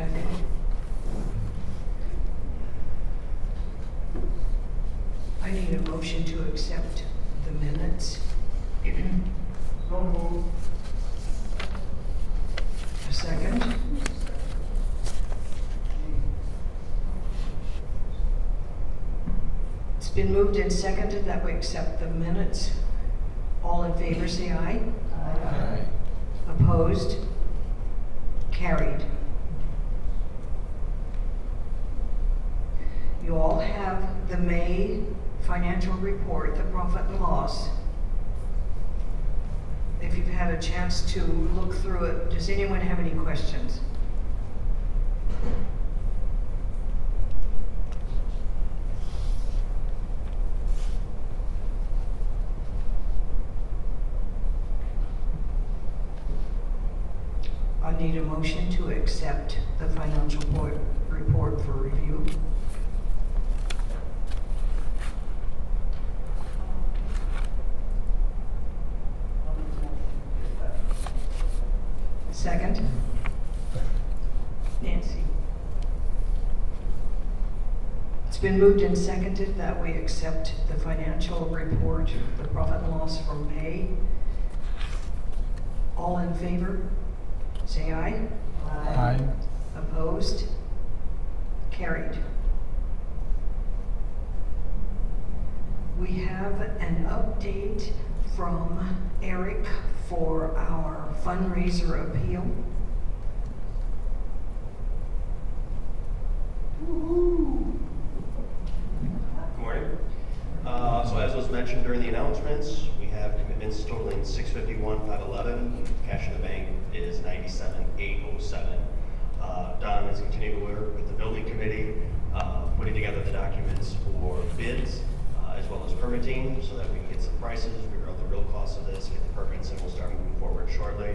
Kathy? I need a motion to accept the minutes. So moved. A second? It's been moved and seconded that we accept the minutes. All in favor, say aye. Aye. Opposed? Carried. You all have the May financial report, the profit and loss. If you've had chance to look through it, does anyone have any questions? I need a motion to accept the financial report, report for review. Second? Nancy? It's been moved and seconded that we accept the financial report, the profit and loss from May. All in favor? Say aye. Aye. Opposed? Carried. We have an update from Eric for our fundraiser appeal. Good morning. Uh, So as was mentioned during the announcements, we have commitments totaling six fifty-one, five eleven. Cash in the bank is ninety-seven, eight oh seven. Don is continuing to work with the building committee, uh, putting together the documents for bids, uh, as well as permitting, so that we can get some prices, figure out the real cost of this, get the permits, and we'll start moving forward shortly.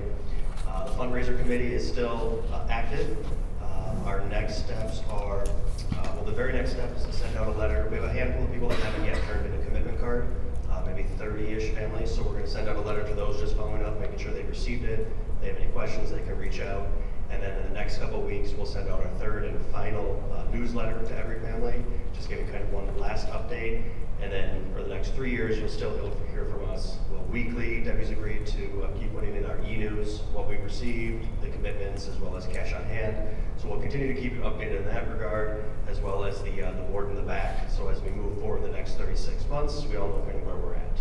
Uh, The fundraiser committee is still uh, active. Uh, Our next steps are, uh, well, the very next step is to send out a letter. We have a handful of people that haven't yet turned in a commitment card, uh, maybe thirty-ish families, so we're gonna send out a letter to those just following up, making sure they received it. If they have any questions, they can reach out. And then in the next couple weeks, we'll send out our third and final uh, newsletter to every family, just giving kind of one last update. And then for the next three years, you'll still hear- from us. Well, weekly, Debbie's agreed to uh, keep putting in our e-news, what we've received, the commitments, as well as cash on hand. So we'll continue to keep you updated in that regard, as well as the, uh, the board in the back. So as we move forward the next thirty-six months, we all know kind of where we're at.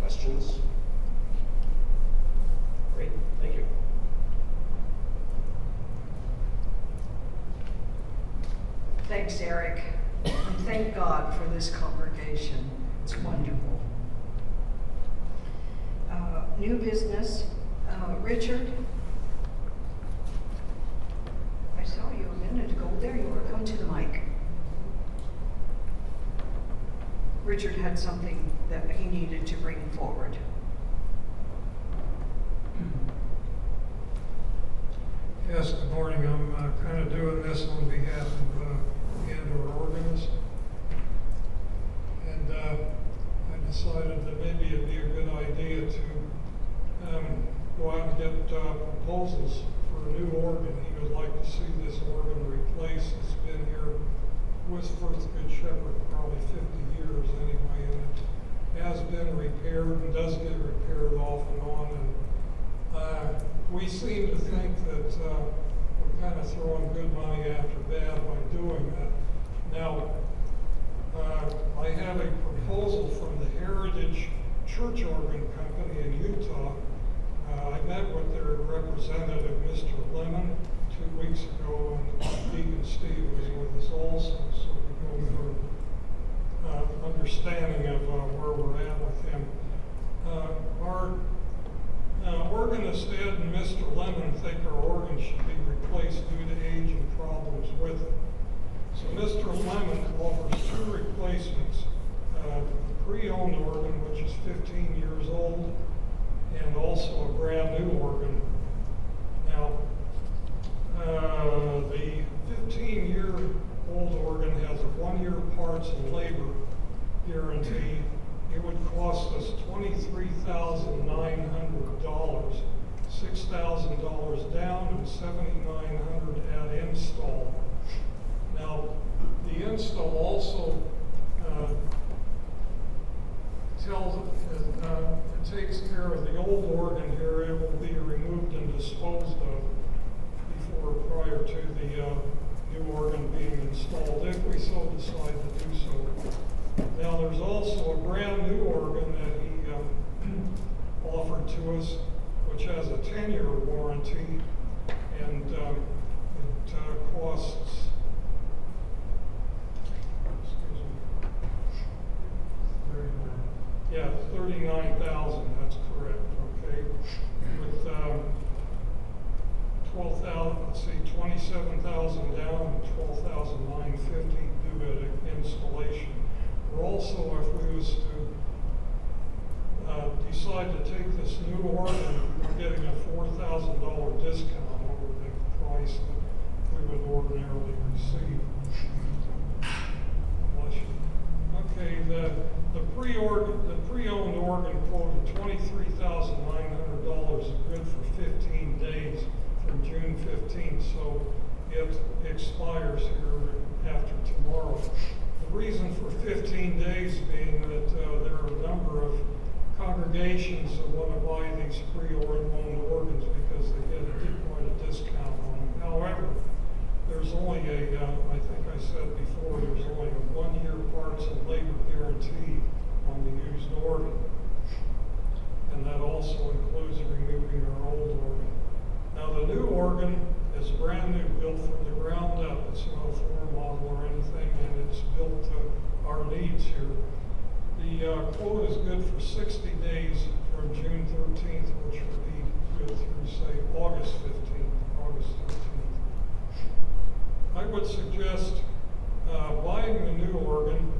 Questions? Great, thank you. Thanks, Eric. And thank God for this congregation. It's wonderful. Uh, New business, uh, Richard? I saw you a minute ago. There you are. Come to the mic. Richard had something that he needed to bring forward. Yes, good morning. I'm uh, kind of doing this on behalf of uh, the Andor organist. And uh, I decided that maybe it'd be a good idea to um, go out and get uh, proposals for a new organ. He would like to see this organ replaced. It's been here with First Good Shepherd probably 50 years anyway. And it has been repaired and does get repaired off and on. And uh, we seem to think that uh, we're kind of throwing good money after bad by doing that. Now, uh, I have a proposal from the Heritage Church Organ Company in Utah. Uh, I met with their representative, Mr. Lemon, two weeks ago, and Deacon Steve was with us also, so we go through uh, understanding of uh, where we're at with him. Uh, our uh, organist Ed and Mr. Lemon think our organ should be replaced due to age and problems with it. So Mr. Lemon offers two replacements, uh, a pre-owned organ, which is 15 years old, and also a brand new organ. Now, uh, the 15-year-old organ has a one-year parts and labor guarantee. It would cost us $23,900. six thousand dollars down and 7,900 at install. Now, the install also, uh, tells, uh, takes care of the old organ here, it will be removed and disposed of before, prior to the, uh, new organ being installed, if we so decide to do so. Now, there's also a brand new organ that he, um, offered to us, which has a ten-year warranty, and, um, it, uh, costs, excuse me, Thirty-nine. yeah, thirty-nine thousand, that's correct, okay? With, um, twelve thousand, let's see, twenty-seven thousand down, twelve thousand nine fifty due at installation. We're also, if we was to, uh, decide to take this new organ, we're getting a four thousand dollar discount over the price that we would ordinarily receive. You. Okay, the, the pre-owned organ quoted twenty-three thousand nine hundred dollars, good for fifteen days from June fifteenth, so it expires here after tomorrow. The reason for fifteen days being that, uh, there are a number of congregations that wanna buy these pre-owned organs because they get a, quite a discount on them. However, there's only a, uh, I think I said before, there's only a one-year parts and labor guarantee on the used organ. And that also includes removing our old organ. Now, the new organ is brand new, built from the ground up. It's no floor model or anything, and it's built to our needs here. The, uh, quote is good for sixty days from June thirteenth, which would be good through, say, August fifteenth, August thirteenth. I would suggest uh, buying the new organ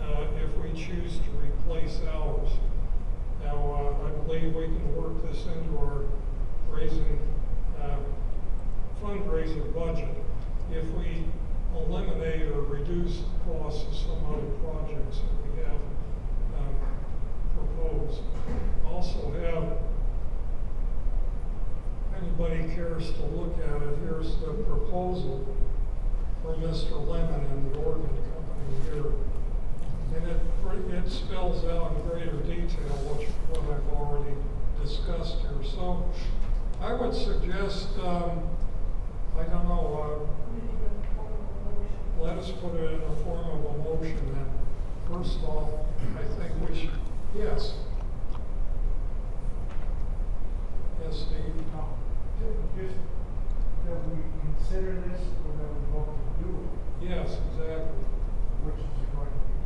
uh, if we choose to replace ours. Now, uh, I believe we can work this into our raising uh, fundraiser budget if we eliminate or reduce the costs of some other projects that we have um, proposed. Also have anybody cares to look at it, here's the proposal Mr. Lemon and the organ company here. And it, it spells out in greater detail what, what I've already discussed here. So I would suggest, um, I don't know, uh, let us put it in a form of a motion then. First off, I think we should. Yes, Steve? Now, ju- just that we consider this, or that we vote to do it, Yes, exactly. which is it going to be?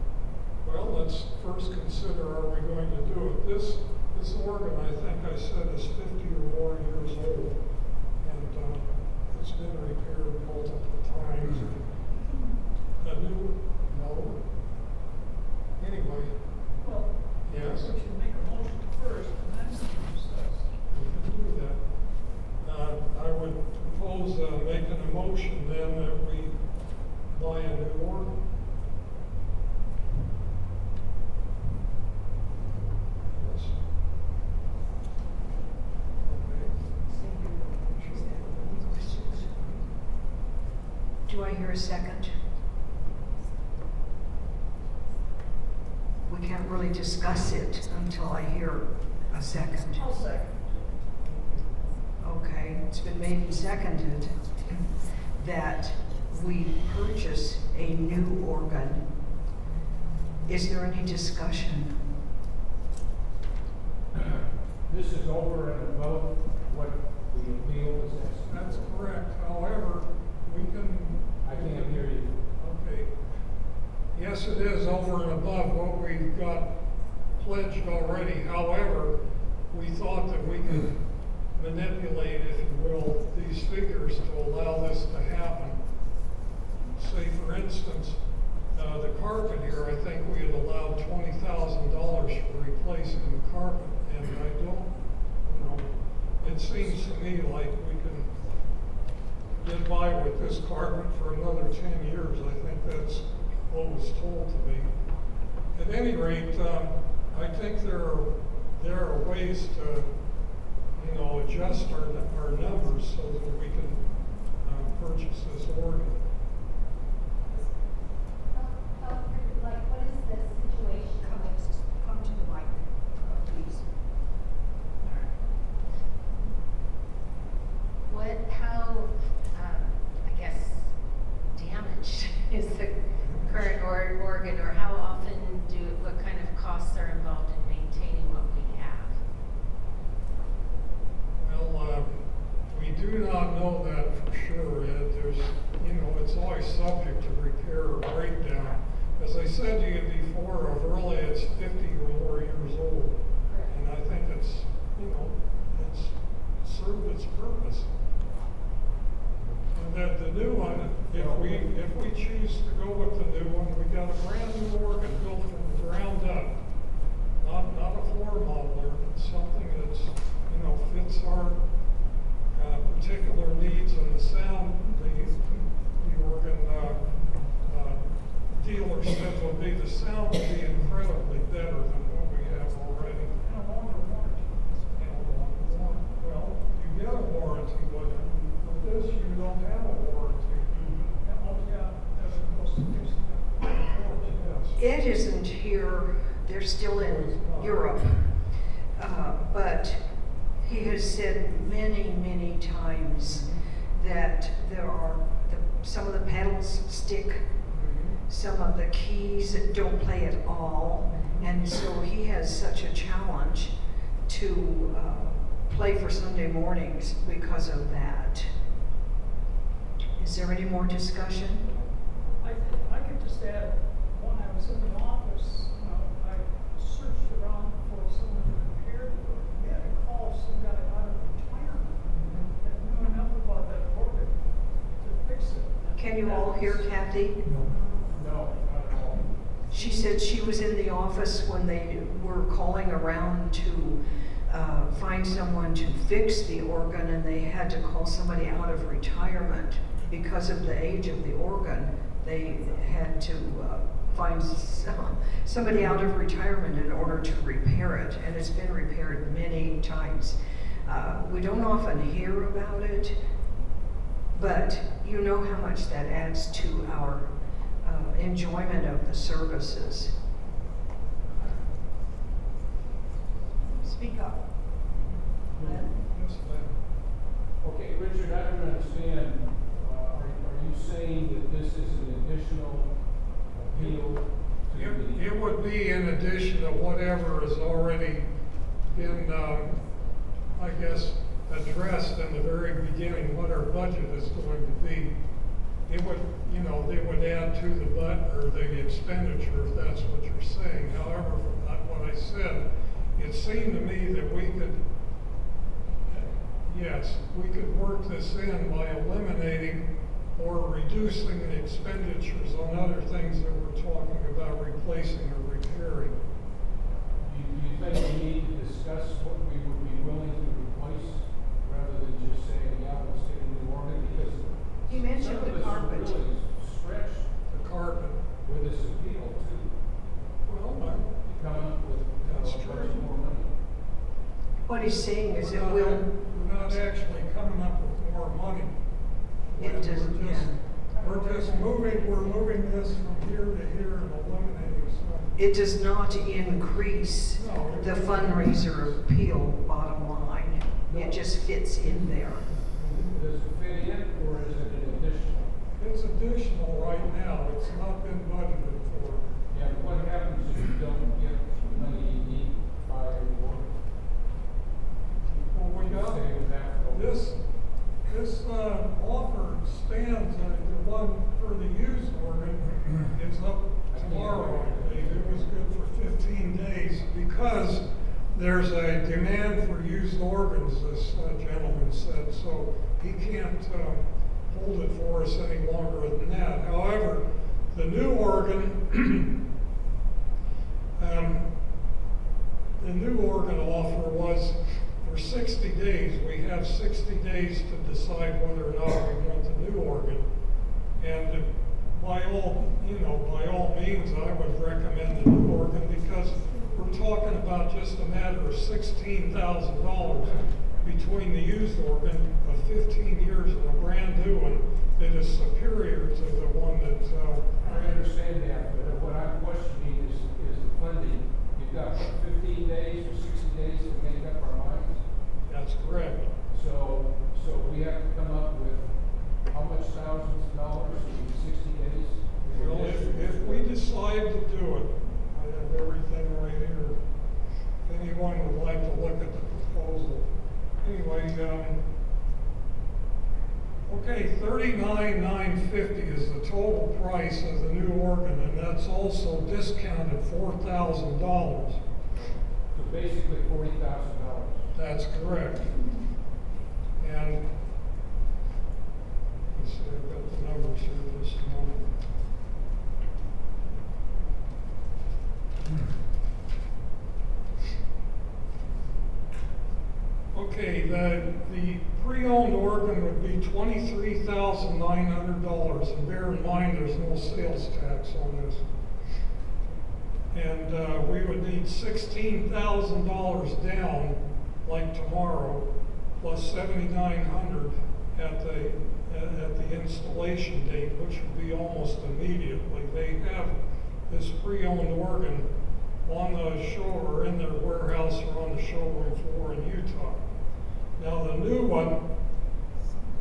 Well, let's first consider, are we going to do it? This, this organ, I think I said, is fifty or more years old. And, uh, it's been repaired multiple times. A new, no. Anyway, Well, yes, we should make a motion first and then discuss. we can do that. Uh, I would propose, uh, making a motion then that we buy a new organ. Yes. Do I hear a second? We can't really discuss it until I hear a second. I'll second. Okay, it's been made and seconded that we purchase a new organ. Is there any discussion? This is over and above what the appeal is asking. That's correct. However, we can. I can't hear you. Okay. Yes, it is over and above what we've got pledged already. However, we thought that we could manipulate, if you will, these figures to allow this to happen. Say, for instance, uh, the carpet here, I think we had allowed twenty thousand dollars for replacing the carpet, and I don't, you know, it seems to me like we can get by with this carpet for another ten years. I think that's what was told to me. At any rate, um, I think there are, there are ways to, you know, adjust our, our numbers so that we can, um, purchase this organ. How, how, like, what is the situation? Come, come to the mic, uh, please. What, how, um, I guess, damaged is the current or- organ, or how often do, what kind of costs are involved in maintaining what we have? Well, um, we do not know that for sure, Ed. There's, you know, it's always subject to repair or breakdown. As I said to you before, of really, it's fifty or more years old. And I think it's, you know, it's served its purpose. And that the new one, if we, if we choose to go with the new one, we got a brand new organ built from the ground up. Not, not a floor modeler, but something that's, you know, fits our, uh, particular needs and the sound, the, the organ, uh, uh, dealer said will be, the sound will be incredibly better than what we have already. And a longer warranty. And a long warrant- Well, you get a warranty, but with this, you don't have a warranty. And all you got, as opposed to fixing it. Yes. Ed isn't here, they're still in Europe. Uh, But he has said many, many times that there are, the- some of the pedals stick, some of the keys that don't play at all. And so he has such a challenge to uh, play for Sunday mornings because of that. Is there any more discussion? I, I could just add, when I was in the office, I searched around for someone to repair the work. We had to call some guy out of retirement that knew enough about that organ to fix it. Can you all hear Kathy? No, not at all. She said she was in the office when they were calling around to uh, find someone to fix the organ, and they had to call somebody out of retirement because of the age of the organ. They had to uh, find some- somebody out of retirement in order to repair it, and it's been repaired many times. Uh, We don't often hear about it, but you know how much that adds to our uh, enjoyment of the services. Speak up. Yes. Okay, Richard, I don't understand, uh, are, are you saying that this is an additional It, it would be in addition to whatever has already been, um, I guess, addressed in the very beginning, what our budget is going to be. It would, you know, they would add to the bud, or the expenditure, if that's what you're saying. However, from that- what I said, it seemed to me that we could, yes, we could work this in by eliminating or reducing the expenditures on other things that we're talking about replacing or repairing. Do you, do you think we need to discuss what we would be willing to replace rather than just saying, yeah, let's get a new organ? Because You mentioned some of the us are carpet. really stretched The carpet, with this appeal too, well, I- to come up with, you know, That's much true. more money. What he's saying is we're it not, will, we're not actually coming up with more money. It We're doesn't, just- yeah. We're just moving, we're moving this from here to here and eliminating some. it does not increase No, it- the fundraiser appeal bottom line. It just fits in there. Does it fit in or is it an additional? It's additional right now, it's not been budgeted for. Yeah, but what happens if you don't get the money you need by the organ? Well, we got, Stay with that for a while. this, this, uh, offer stands, uh, the one for the used organ is up tomorrow, I believe. It was good for fifteen days because there's a demand for used organs, this uh, gentleman said, so he can't, um, hold it for us any longer than that. However, the new organ, um, the new organ offer was for sixty days, we have sixty days to decide whether or not we want the new organ. And by all, you know, by all means, I would recommend the new organ because we're talking about just a matter of sixteen thousand dollars. between the used organ of fifteen years and a brand new one that is superior to the one that, uh, I understand that, but what I'm questioning is, is the funding. You've got what, fifteen days or sixty days to make up our? That's correct. So, so we have to come up with how much thousands of dollars in sixty days? Well, if, if we decide to do it, I have everything right here. If anyone would like to look at the proposal. Anyway, um, okay, thirty-nine, nine fifty is the total price of the new organ, and that's also discounted four thousand dollars. So basically forty thousand. That's correct. And, let's see, I've got the numbers here just a moment. Okay, the, the pre-owned organ would be twenty-three thousand nine hundred dollars, and bear in mind, there's no sales tax on this. And, uh, we would need sixteen thousand dollars down, like tomorrow, plus seventy-nine hundred at the, at, the installation date, which would be almost immediately. They have this pre-owned organ on the shore, or in their warehouse, or on the showroom floor in Utah. Now, the new one,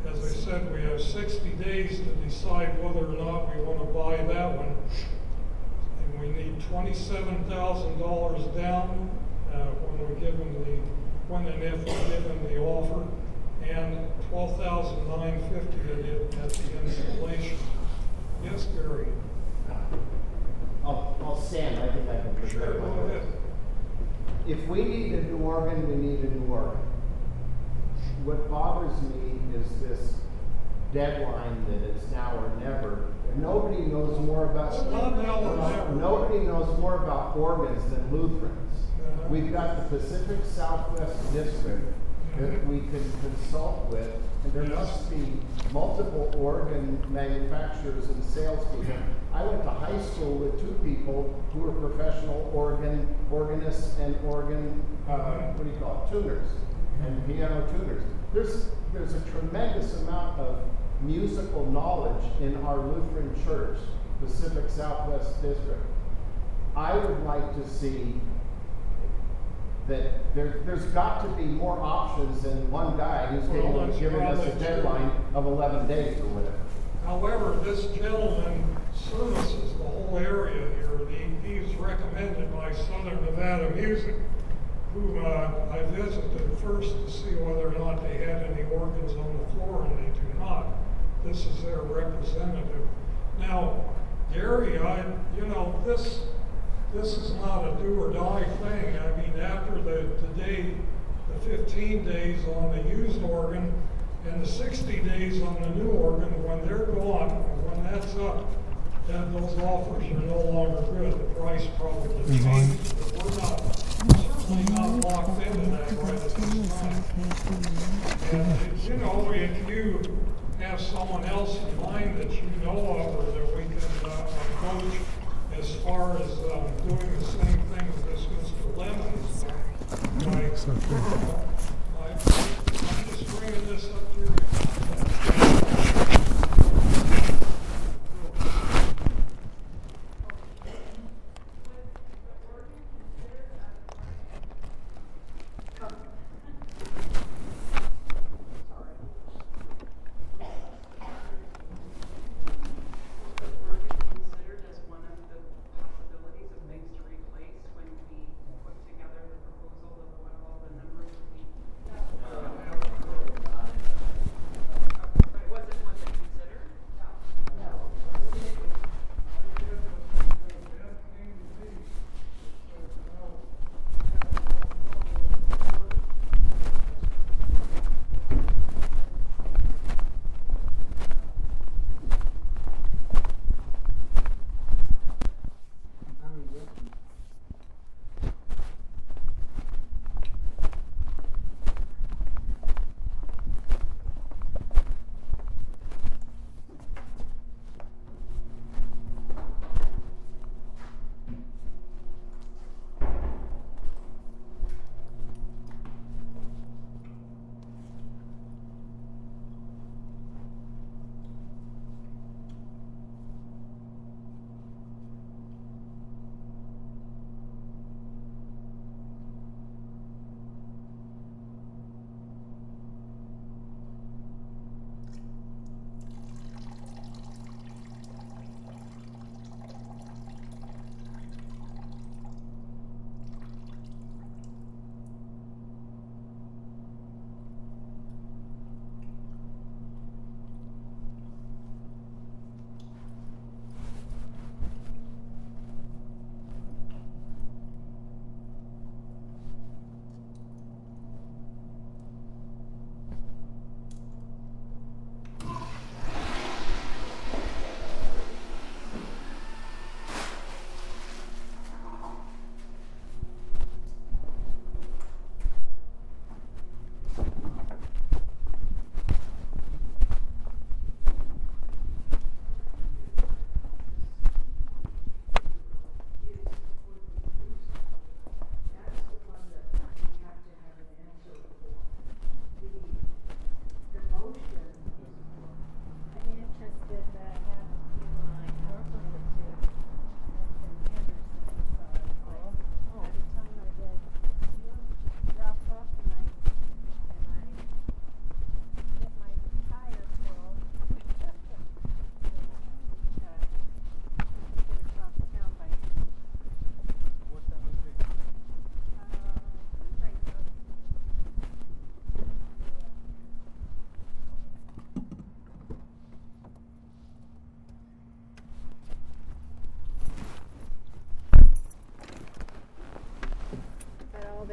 as I said, we have sixty days to decide whether or not we wanna buy that one. And we need twenty-seven thousand dollars down, uh, when we give them the, when and if we give them the offer, and twelve thousand nine fifty at it, at the installation. Yes, Gary? Uh, I'll, I'll stand, I think I can Sure, go ahead. If we need a new organ, we need a new organ. What bothers me is this deadline that it's now or never. Nobody knows more about. It's not now or never. Nobody knows more about organs than Lutherans. We've got the Pacific Southwest District that we can consult with. And there must be multiple organ manufacturers and salespeople. I went to high school with two people who were professional organ, organists and organ, uh, what do you call it, tuners, and piano tuners. There's, there's a tremendous amount of musical knowledge in our Lutheran Church, Pacific Southwest District. I would like to see that there, there's got to be more options than one guy who's Well, capable of giving us a true. deadline of eleven days or whatever. However, this gentleman services the whole area here. He, he's recommended by Southern Nevada Music, who, uh, I visited first to see whether or not they had any organs on the floor, and they do not. This is their representative. Now, Gary, I, you know, this, this is not a do or die thing. I mean, after the, the day, the fifteen days on the used organ and the sixty days on the new organ, when they're gone, when that's up, then those offers are no longer good. The price probably changes, but we're not, certainly not locked into that right at this time. And, you know, if you have someone else in mind that you know of or that we can, uh, approach as far as, um, doing the same thing as this Mr. Lemons, like,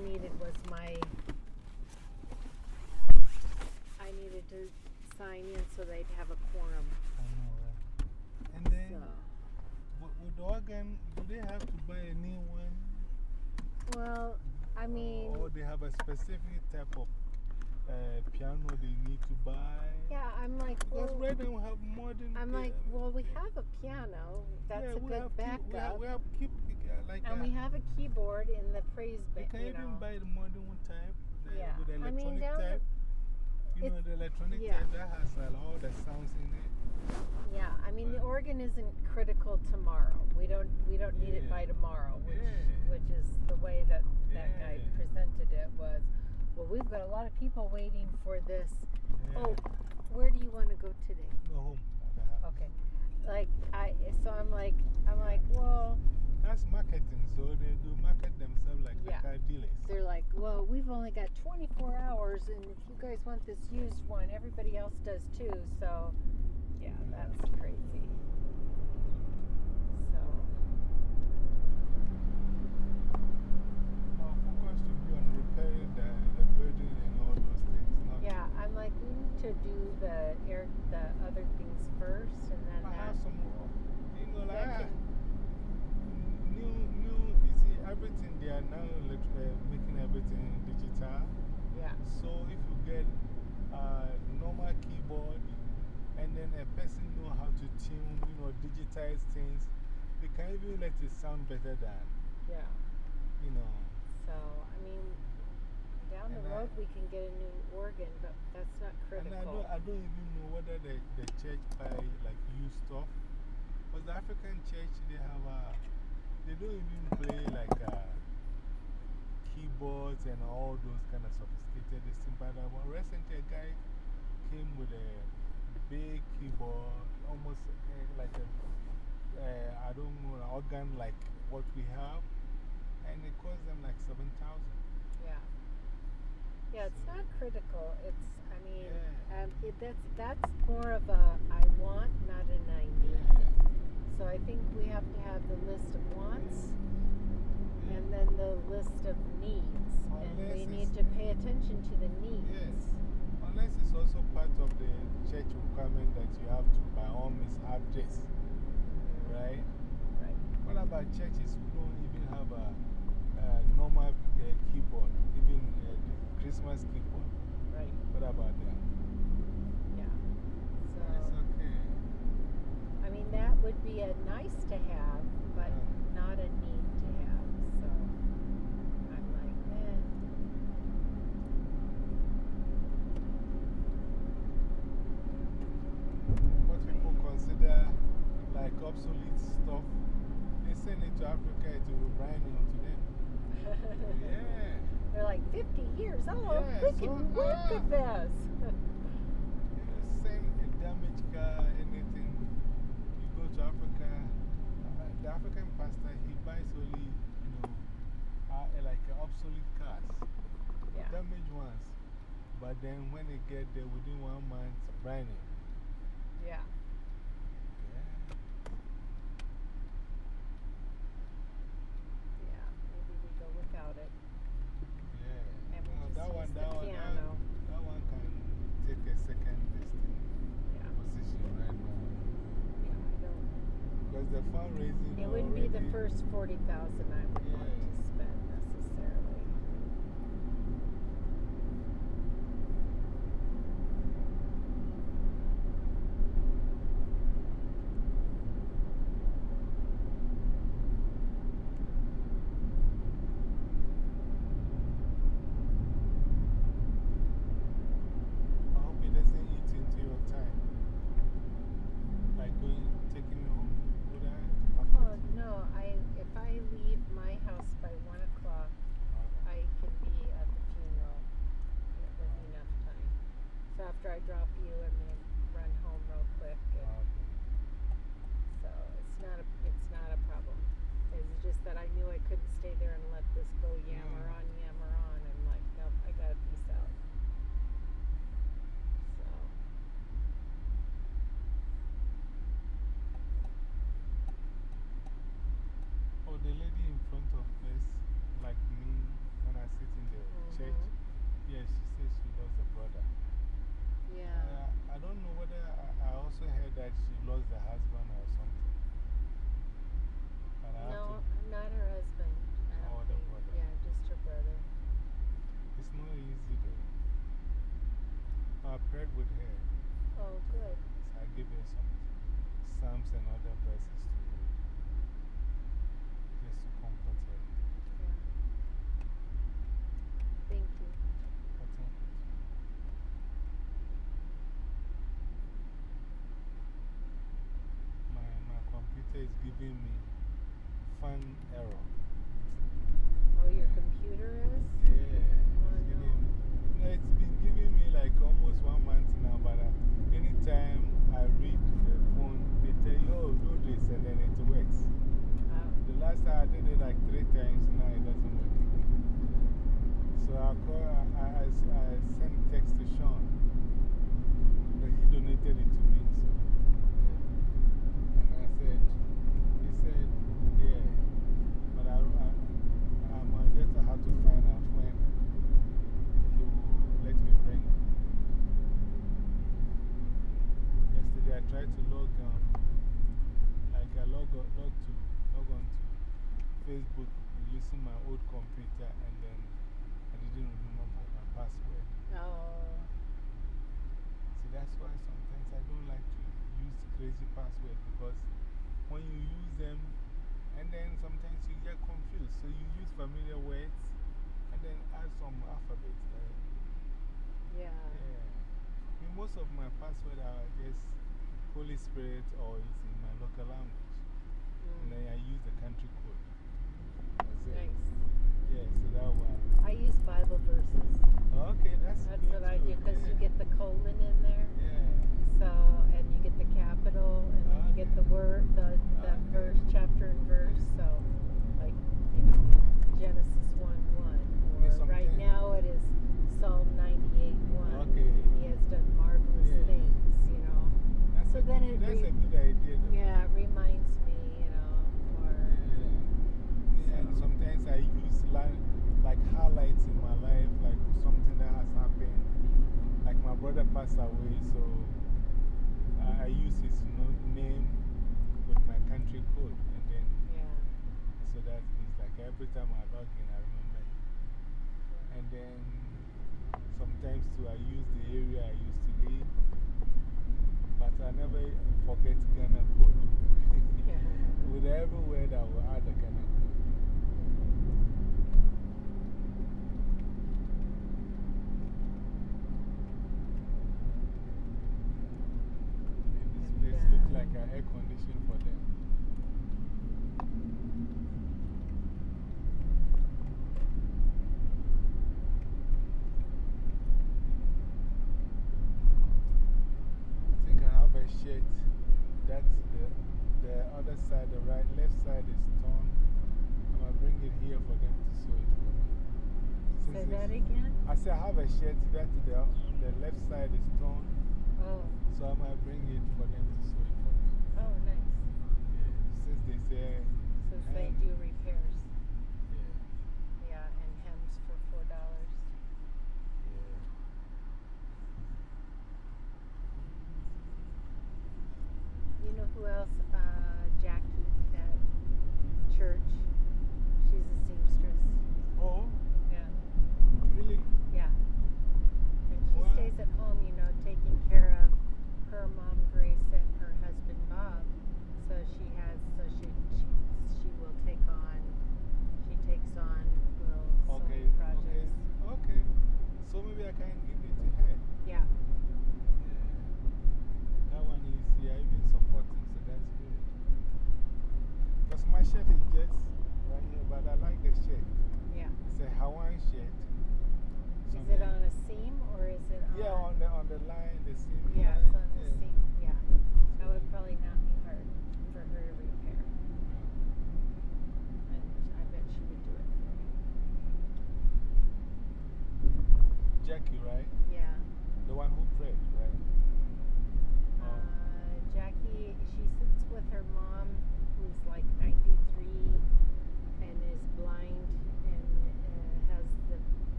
needed was my, I needed to sign in so they'd have a quorum. I know. And then, so. with the organ, do they have to buy a new one? Well, I mean. Or they have a specific type of uh, piano they need to buy? Yeah, I'm like, Because well, right now we have modern. I'm like, well, we have a piano. That's yeah, a we good have keep- we have, we have keep, like And uh, we have a keyboard in the praise band. You can you even know. buy the modern one type, the, Yeah, with the I mean, electronic type. You know, the electronic yeah. type that has uh, all the sounds in it. Yeah, I mean, the organ isn't critical tomorrow. We don't, we don't need it by tomorrow, which, Yeah. which is the way that that guy presented it was, well, we've got a lot of people waiting for this. Oh, Yeah. Where do you want to go today? Go home. at the house. Okay. Like, I, so I'm like, I'm like, well, That's marketing, so they do market themselves like Yeah. the car dealers. they're like, well, we've only got 24 hours, and if you guys want this used one, everybody else does too. So, yeah, that's crazy. So, Our focus should be on repairing the, the building and all those things. Yeah, I'm like, to do the air, the other things first, and then I that. have some more. You know, like, that can- new, new, you see, everything they are now uh, making everything digital. Yeah, So if you get a normal keyboard and then a person know how to tune, you know, digitize things, they can even let it sound better than, yeah. you know. So, I mean, down the And I- road we can get a new organ, but that's not critical. And I don't, I don't even know whether the, the church buy like used stuff. Because the African church, they have a, they don't even play like uh, keyboards and all those kind of sophisticated things. But uh, well, recently, a guy came with a big keyboard, almost uh, like a, uh, I don't know, an organ like what we have. And it cost them like 7000 Yeah. Yeah, it's not critical. It's, I mean, Yeah. um, it, that's, that's more of a I want, not an I need. So I think we have to have the list of wants and then the list of needs. And we need to pay attention to the needs. Yes. Unless it's also part of the church requirement that you have to, by all means, have this. Right? Right. What about churches who don't even have a, a normal uh, keyboard, even uh, the Christmas keyboard? Right. What about that? Yeah. It's So, okay. I mean, that would be a nice to have, but Yeah. not a need to have. So I'm like, eh. What people consider like obsolete stuff, they send it to Africa, it will be brand new to them. Yeah. They're like 50 years old. Yeah, we so- can work ah. with this. Same a damaged car, anything. You go to Africa, uh, the African pastor, he buys only, you know, uh, like uh, obsolete cars, yeah. damaged ones. But then when they get there within one month, brand new. Yeah. Yeah. Yeah. Maybe we go without it. Yeah. And we No, just that one, use the that one, that, piano. that one can take a second listing Yeah. position right now. Yeah. I don't. Because the fundraising. It wouldn't be the already- first 40,000 I would want Yeah. to spend necessarily. I hope it doesn't eat into your time. Like going, taking you home, would I? Oh, no. I, if I leave my house by 1 o'clock, I can be at the funeral with enough time. So after I drop you, I may run home real quick. And so it's not a, it's not a problem. It's just that I knew I couldn't stay there and let this go mm. yammer Yeah. on, yammer on. I'm like, nope, I gotta peace out. So. Oh, the lady in front of us, like me, when I sit in the church, Mhm. yeah, she says she loves a brother. Yeah. Uh, I don't know whether I, I also heard that she lost the husband or something. But I have No, to, not her husband. I don't Oh, the think. brother. Yeah, just her brother. it's not easy though. I prayed with her. Oh, good. So I gave her some psalms and other verses to read. Just to comfort her. Yeah. Thank you. Thank you. My, my computer is giving me fun error. Oh, your computer is? Yeah. Oh, It's, no. it's been giving me like almost one month now, but uh, anytime I read the phone, they tell you, oh, do this, and then it works. Oh. The last time I did it like three times, now it doesn't work. So I, call, I, I, I sent text to Sean, but he donated it to me. So, yeah. And I said, he said, yeah, but I, I, I'm uh, just have to find out when he will let me bring it. Yesterday I tried to log on, like I log, on- log, to, log on to Facebook using my old computer and then I didn't remember my, my password. Oh. See, that's why sometimes I don't like to use crazy passwords because when you use them, and then sometimes you get confused. So you use familiar words and then add some alphabet. Yeah. yeah. I mean, most of my passwords are just Holy Spirit or it's in my local language. And Mm. then I use the country code. That's it. Nice. Yeah, so that one. I use Bible verses. Okay, that's That's good what I do too, because you get the colon in there. Yeah. So, and you get the capital, and then you get the word, the, the verse, chapter and verse. So, like, you know, Genesis 1 1. Or right now it is Psalm 98 1. Okay. He has done marvelous Yeah. things, you know. That's So a then it That's a good idea. Though. Yeah, it reminds me, you know, or. Yeah. And sometimes I use like, like highlights in my life, like something that has happened. Like my brother passed away, so I, I use his no- name with my country code. And then, Yeah. so that means like every time I log in, I remember. And then sometimes too, I use the area I used to live, but I never forget Ghana code. Yeah. With every word, I will add a Ghana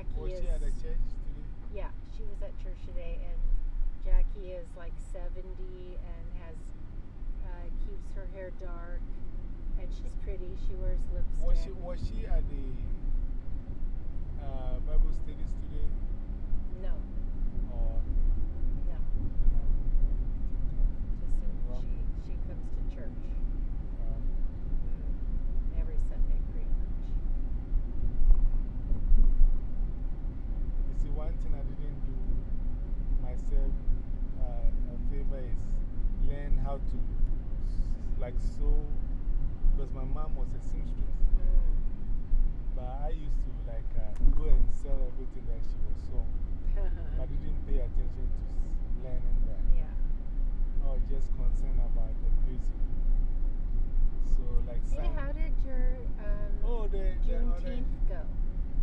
uh, was is. she at the church today? Yeah, she was at church today, and Jackie is like 70 and has uh, keeps her hair dark, and she's pretty. She wears lipstick. Was she, was she at the uh, Bible studies today? No, Or, no. uh, Just in, Well- she she comes to church um, every Sunday, pretty much. You see, one thing I didn't do myself uh, a favor is learn how to s- like sew because my mom was a seamstress. Mm. But I used to like uh, go and sell everything that she was sewing. I didn't pay attention to s- learning that. yeah. I was just concerned about the music. So, like, Hey, some- how did your um, oh, the, the other, Juneteenth go?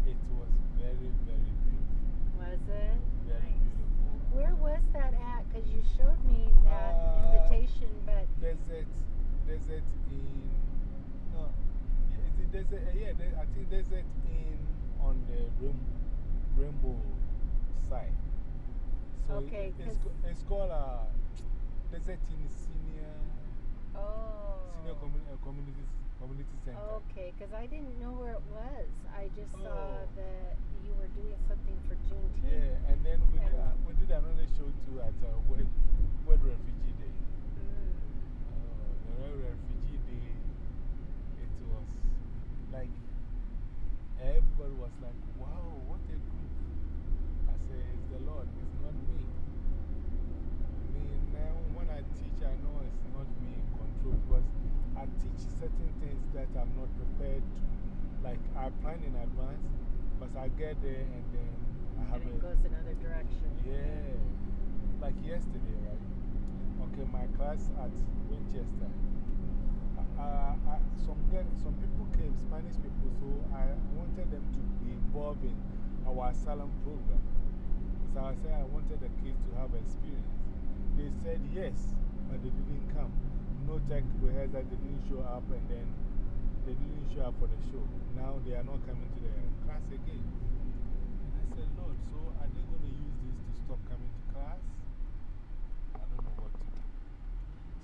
it was very, very beautiful. Was it? Very nice. beautiful. Where was that at? Because you showed me that Uh, invitation, but Desert, Desert Inn, no, yeah, is it desert? Uh, yeah, the- I think Desert Inn on the rain, rainbow side. So it- Okay, it's, it's called uh, Desert Inn Senior, oh. senior uh, community, community center. Okay, because I didn't know where it was. I just saw Oh. that you were doing something for Juneteenth. Yeah, and then we, did, uh, we did another show too at uh, World, World Refugee Day. Mm. Uh, the World Refugee Day, it was like, everybody was like, wow, what a group. I said, it's the Lord, it's not me. I mean, now when I teach, I know it's not me in control because I teach certain things that I'm not prepared to. Like, I plan in advance, but I get there and then I have And a. it goes another direction. Yeah. Like yesterday, right? Okay, my class at Winchester. Uh, uh, some, some people came, Spanish people, so I wanted them to be involved in our asylum program. So I said I wanted the kids to have experience. They said yes, but they didn't come. No tech rehearsal, they didn't show up, and then they didn't show up for the show. Now they are not coming to the class again. And I said, Lord, so are they going to use this to stop coming to class? I don't know what to do.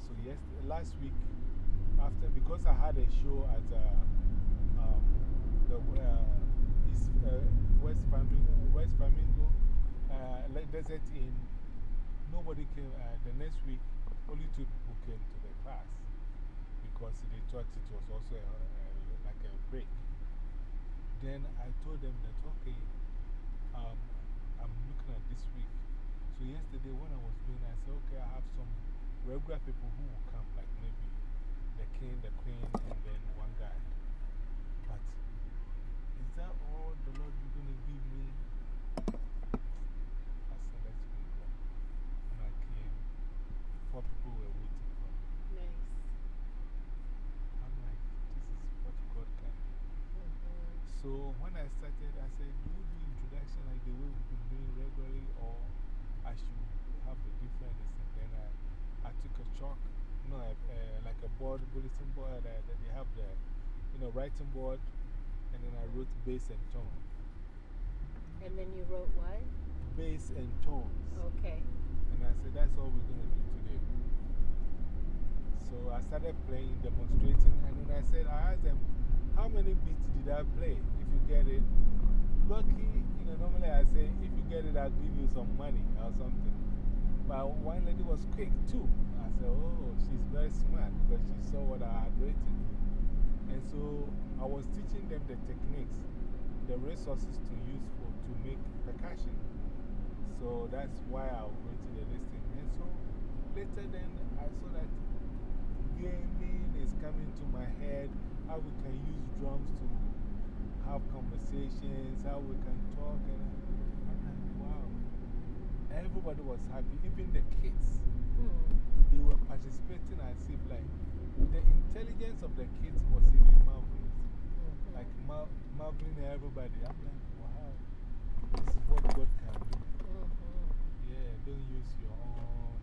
So, yes, last week, after, because I had a show at uh, um, the uh, East, uh, West Flamingo, West Flamingo uh, Desert Inn, nobody came. Uh, the next week, only two people came to the class because they thought it was also a, uh, like a break. Then I told them that, okay, um, I'm looking at this week. So, yesterday when I was doing, I said, okay, I have some regular people who will come, like maybe the king, the queen, and then one guy. But is that all the Lord is going to give me? I said, let's go. When I came, four people were waiting for me. Nice. I'm like, this is what God can do. -hmm. So when I started, I said, do do introduction like the way we've been doing regularly, or I should have a different thing? Then I, I took a chalk, you know, uh, like a board, bulletin board, uh, that they have there, you know, writing board, and then I wrote bass and tone. And then you wrote what? Bass and tones. Okay. And I said, that's all we're going to do today. So I started playing, demonstrating, and then I said, I asked them, how many beats did I play? If you get it, lucky, you know, normally I say, if you get it, I'll give you some money or something. But one lady was quick too. I said, oh, she's very smart because she saw what I had written. And so I was teaching them the techniques, the resources to use for, to make percussion. So that's why I went to the listing. And so later then I saw that gaming is coming to my head, how we can use drums to have conversations, how we can talk. And like, wow. Everybody was happy, even the kids. Hmm. They were participating as if like the intelligence of the kids was even marvelous. -hmm. Like mar marveling everybody. I'm like, wow, this is what God can do. -hmm. Yeah, don't use your own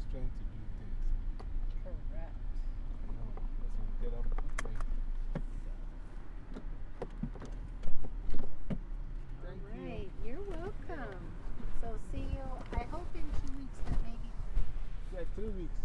strength to do things. Correct. No, so get up чоловік.